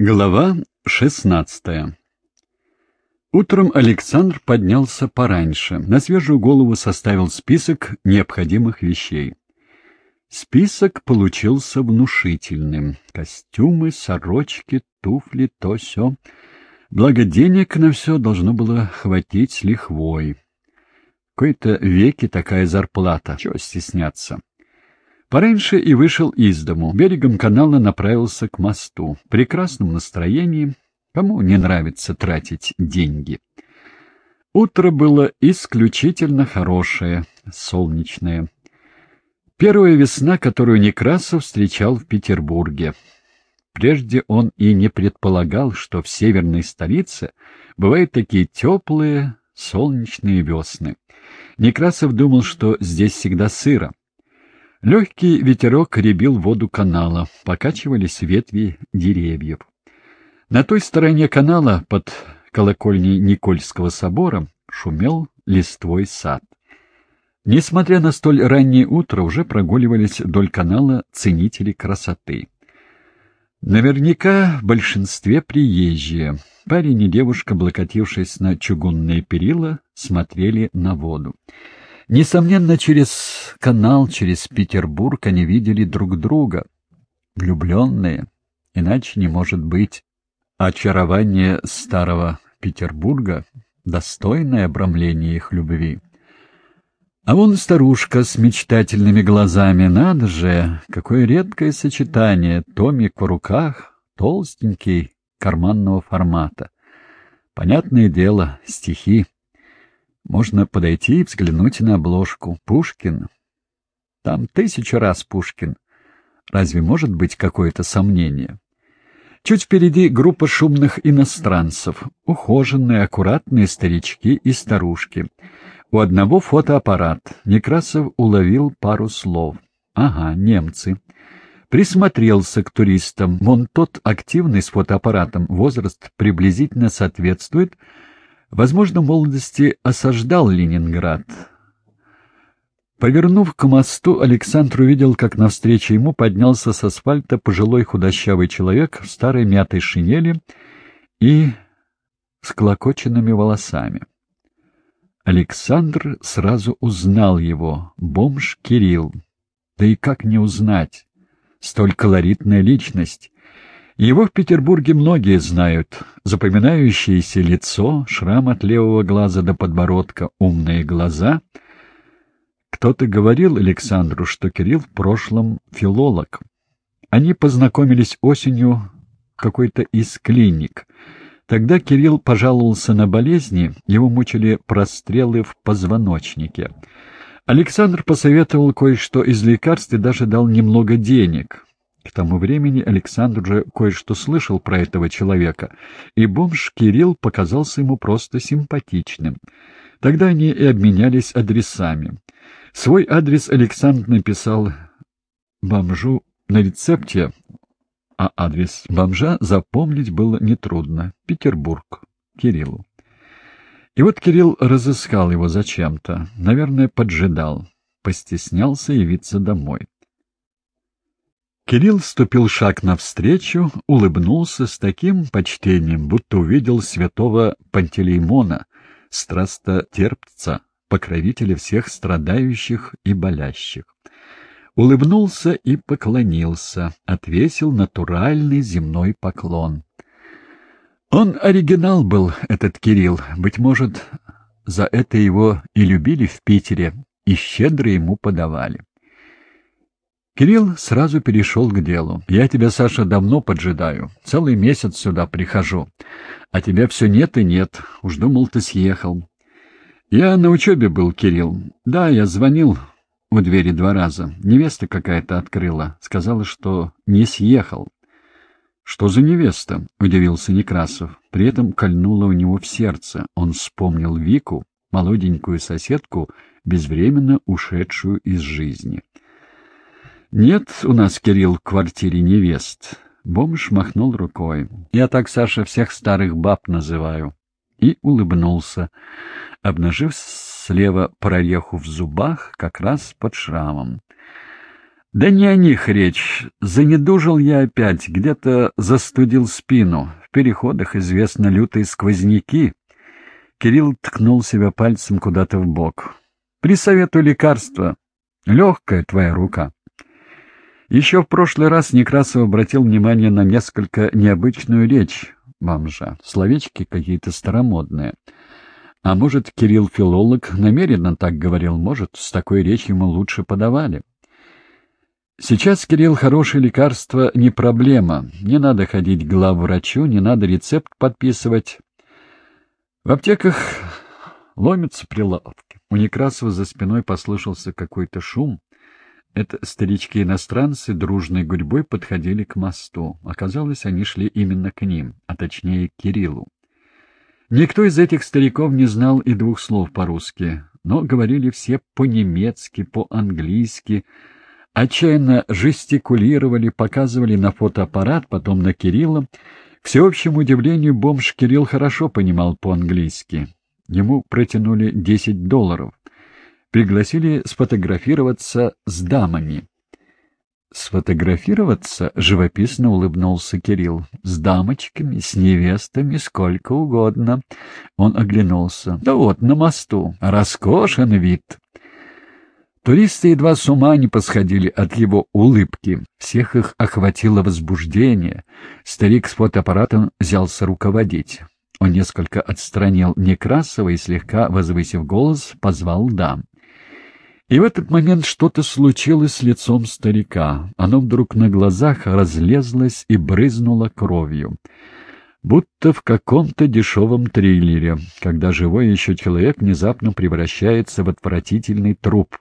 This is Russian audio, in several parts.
Глава шестнадцатая Утром Александр поднялся пораньше, на свежую голову составил список необходимых вещей. Список получился внушительным. Костюмы, сорочки, туфли, то все. Благо денег на все должно было хватить с лихвой. В кои-то веки такая зарплата, чего стесняться. Пораньше и вышел из дому. Берегом канала направился к мосту. В прекрасном настроении. Кому не нравится тратить деньги? Утро было исключительно хорошее, солнечное. Первая весна, которую Некрасов встречал в Петербурге. Прежде он и не предполагал, что в северной столице бывают такие теплые, солнечные весны. Некрасов думал, что здесь всегда сыро. Легкий ветерок ребил воду канала, покачивались ветви деревьев. На той стороне канала, под колокольней Никольского собора, шумел листвой сад. Несмотря на столь раннее утро, уже прогуливались вдоль канала ценители красоты. Наверняка в большинстве приезжие. Парень и девушка, облокотившись на чугунные перила, смотрели на воду. Несомненно, через канал, через Петербург они видели друг друга. Влюбленные. Иначе не может быть. Очарование старого Петербурга — достойное обрамление их любви. А вон старушка с мечтательными глазами. Надо же, какое редкое сочетание. Томик в руках, толстенький, карманного формата. Понятное дело, стихи. Можно подойти и взглянуть на обложку. Пушкин. Там тысячу раз Пушкин. Разве может быть какое-то сомнение? Чуть впереди группа шумных иностранцев. Ухоженные, аккуратные старички и старушки. У одного фотоаппарат. Некрасов уловил пару слов. Ага, немцы. Присмотрелся к туристам. Вон тот активный с фотоаппаратом. Возраст приблизительно соответствует Возможно, в молодости осаждал Ленинград. Повернув к мосту, Александр увидел, как навстречу ему поднялся с асфальта пожилой худощавый человек в старой мятой шинели и с клокоченными волосами. Александр сразу узнал его, бомж Кирилл. Да и как не узнать? Столь колоритная личность. Его в Петербурге многие знают. Запоминающееся лицо, шрам от левого глаза до подбородка, умные глаза. Кто-то говорил Александру, что Кирилл в прошлом филолог. Они познакомились осенью в какой-то из клиник. Тогда Кирилл пожаловался на болезни, его мучили прострелы в позвоночнике. Александр посоветовал кое-что из лекарств и даже дал немного денег. К тому времени Александр уже кое-что слышал про этого человека, и бомж Кирилл показался ему просто симпатичным. Тогда они и обменялись адресами. Свой адрес Александр написал бомжу на рецепте, а адрес бомжа запомнить было нетрудно — Петербург, Кириллу. И вот Кирилл разыскал его зачем-то, наверное, поджидал, постеснялся явиться домой. Кирилл ступил шаг навстречу, улыбнулся с таким почтением, будто увидел святого Пантелеймона, страстотерпца, покровителя всех страдающих и болящих. Улыбнулся и поклонился, отвесил натуральный земной поклон. Он оригинал был, этот Кирилл, быть может, за это его и любили в Питере, и щедро ему подавали. Кирилл сразу перешел к делу. «Я тебя, Саша, давно поджидаю. Целый месяц сюда прихожу. А тебя все нет и нет. Уж думал, ты съехал». «Я на учебе был, Кирилл. Да, я звонил у двери два раза. Невеста какая-то открыла. Сказала, что не съехал». «Что за невеста?» — удивился Некрасов. При этом кольнуло у него в сердце. Он вспомнил Вику, молоденькую соседку, безвременно ушедшую из жизни. «Нет у нас, Кирилл, в квартире невест». Бомж махнул рукой. «Я так, Саша, всех старых баб называю». И улыбнулся, обнажив слева прореху в зубах, как раз под шрамом. Да не о них речь. Занедужил я опять, где-то застудил спину. В переходах, известно, лютые сквозняки. Кирилл ткнул себя пальцем куда-то в бок. Присоветую лекарство. Легкая твоя рука. Еще в прошлый раз Некрасов обратил внимание на несколько необычную речь бомжа. Словечки какие-то старомодные. А может, Кирилл филолог намеренно так говорил, может, с такой речью ему лучше подавали. Сейчас, Кирилл, хорошее лекарство не проблема. Не надо ходить к главврачу, не надо рецепт подписывать. В аптеках ломятся прилавки. У Некрасова за спиной послышался какой-то шум. Это старички-иностранцы дружной гурьбой подходили к мосту. Оказалось, они шли именно к ним, а точнее к Кириллу. Никто из этих стариков не знал и двух слов по-русски, но говорили все по-немецки, по-английски, отчаянно жестикулировали, показывали на фотоаппарат, потом на Кирилла. К всеобщему удивлению, бомж Кирилл хорошо понимал по-английски. Ему протянули 10 долларов. Пригласили сфотографироваться с дамами. «Сфотографироваться?» — живописно улыбнулся Кирилл. «С дамочками, с невестами, сколько угодно». Он оглянулся. «Да вот, на мосту. Роскошен вид». Туристы едва с ума не посходили от его улыбки. Всех их охватило возбуждение. Старик с фотоаппаратом взялся руководить. Он несколько отстранил Некрасова и, слегка возвысив голос, позвал дам. И в этот момент что-то случилось с лицом старика. Оно вдруг на глазах разлезлось и брызнуло кровью. Будто в каком-то дешевом триллере, когда живой еще человек внезапно превращается в отвратительный труп.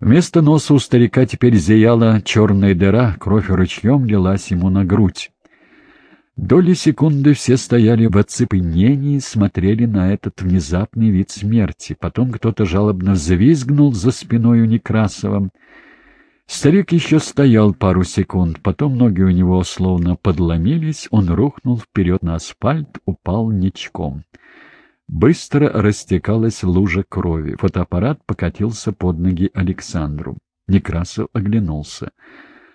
Вместо носа у старика теперь зияла черная дыра, кровь ручьем лилась ему на грудь. Доли секунды все стояли в оцепенении и смотрели на этот внезапный вид смерти. Потом кто-то жалобно взвизгнул за спиной у Некрасова. Старик еще стоял пару секунд, потом ноги у него словно подломились, он рухнул вперед на асфальт, упал ничком. Быстро растекалась лужа крови. Фотоаппарат покатился под ноги Александру. Некрасов оглянулся.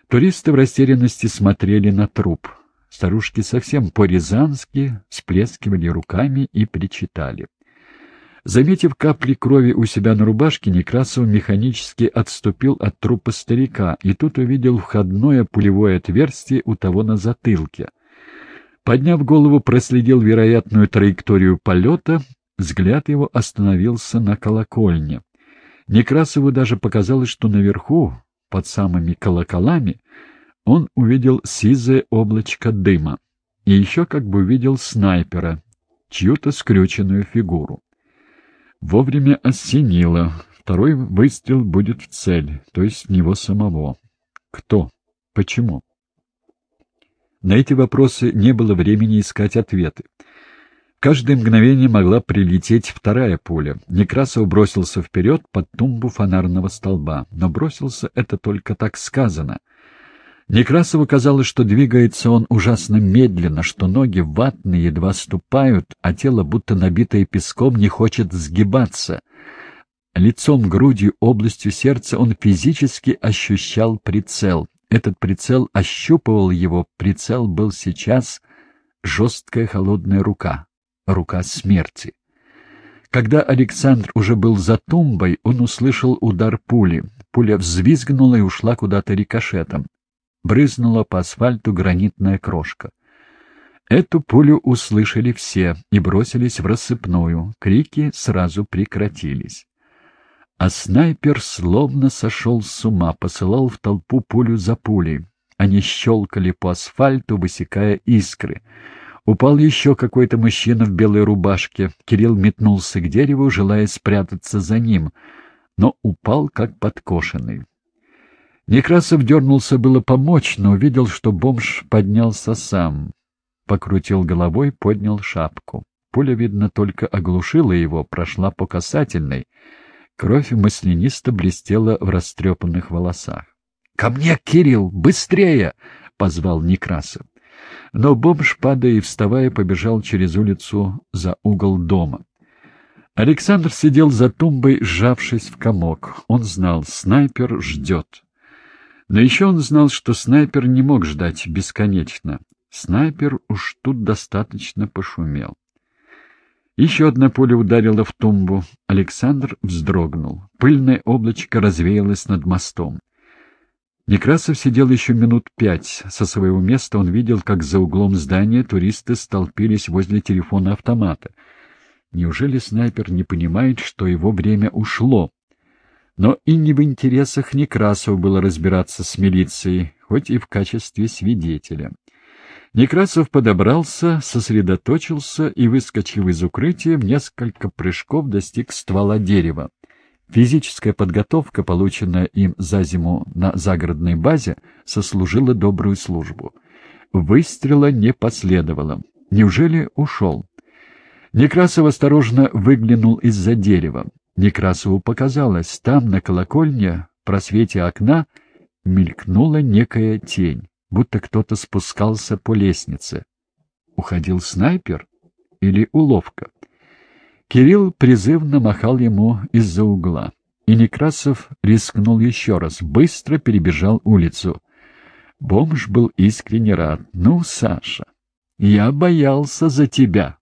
Туристы в растерянности смотрели на труп. Старушки совсем по-рязански сплескивали руками и причитали. Заметив капли крови у себя на рубашке, Некрасов механически отступил от трупа старика и тут увидел входное пулевое отверстие у того на затылке. Подняв голову, проследил вероятную траекторию полета, взгляд его остановился на колокольне. Некрасову даже показалось, что наверху, под самыми колоколами, он увидел сизое облачко дыма и еще как бы увидел снайпера, чью-то скрюченную фигуру. Вовремя осенило. Второй выстрел будет в цель, то есть в него самого. Кто? Почему? На эти вопросы не было времени искать ответы. Каждое мгновение могла прилететь вторая пуля. Некрасов бросился вперед под тумбу фонарного столба. Но бросился это только так сказано — Некрасову казалось, что двигается он ужасно медленно, что ноги ватные, едва ступают, а тело, будто набитое песком, не хочет сгибаться. Лицом, грудью, областью сердца он физически ощущал прицел. Этот прицел ощупывал его, прицел был сейчас жесткая холодная рука, рука смерти. Когда Александр уже был за тумбой, он услышал удар пули. Пуля взвизгнула и ушла куда-то рикошетом брызнула по асфальту гранитная крошка. Эту пулю услышали все и бросились в рассыпную. Крики сразу прекратились. А снайпер словно сошел с ума, посылал в толпу пулю за пулей. Они щелкали по асфальту, высекая искры. Упал еще какой-то мужчина в белой рубашке. Кирилл метнулся к дереву, желая спрятаться за ним, но упал как подкошенный. Некрасов дернулся было помочь, но увидел, что бомж поднялся сам. Покрутил головой, поднял шапку. Пуля, видно, только оглушила его, прошла по касательной. Кровь маслянисто блестела в растрепанных волосах. — Ко мне, Кирилл, быстрее! — позвал Некрасов. Но бомж, падая и вставая, побежал через улицу за угол дома. Александр сидел за тумбой, сжавшись в комок. Он знал, снайпер ждет. Но еще он знал, что снайпер не мог ждать бесконечно. Снайпер уж тут достаточно пошумел. Еще одна пуля ударила в тумбу. Александр вздрогнул. Пыльное облачко развеялось над мостом. Некрасов сидел еще минут пять. Со своего места он видел, как за углом здания туристы столпились возле телефона автомата. Неужели снайпер не понимает, что его время ушло? Но и не в интересах Некрасова было разбираться с милицией, хоть и в качестве свидетеля. Некрасов подобрался, сосредоточился и, выскочив из укрытия, в несколько прыжков достиг ствола дерева. Физическая подготовка, полученная им за зиму на загородной базе, сослужила добрую службу. Выстрела не последовало. Неужели ушел? Некрасов осторожно выглянул из-за дерева. Некрасову показалось, там, на колокольне, в просвете окна, мелькнула некая тень, будто кто-то спускался по лестнице. Уходил снайпер или уловка? Кирилл призывно махал ему из-за угла. И Некрасов рискнул еще раз, быстро перебежал улицу. Бомж был искренне рад. «Ну, Саша, я боялся за тебя».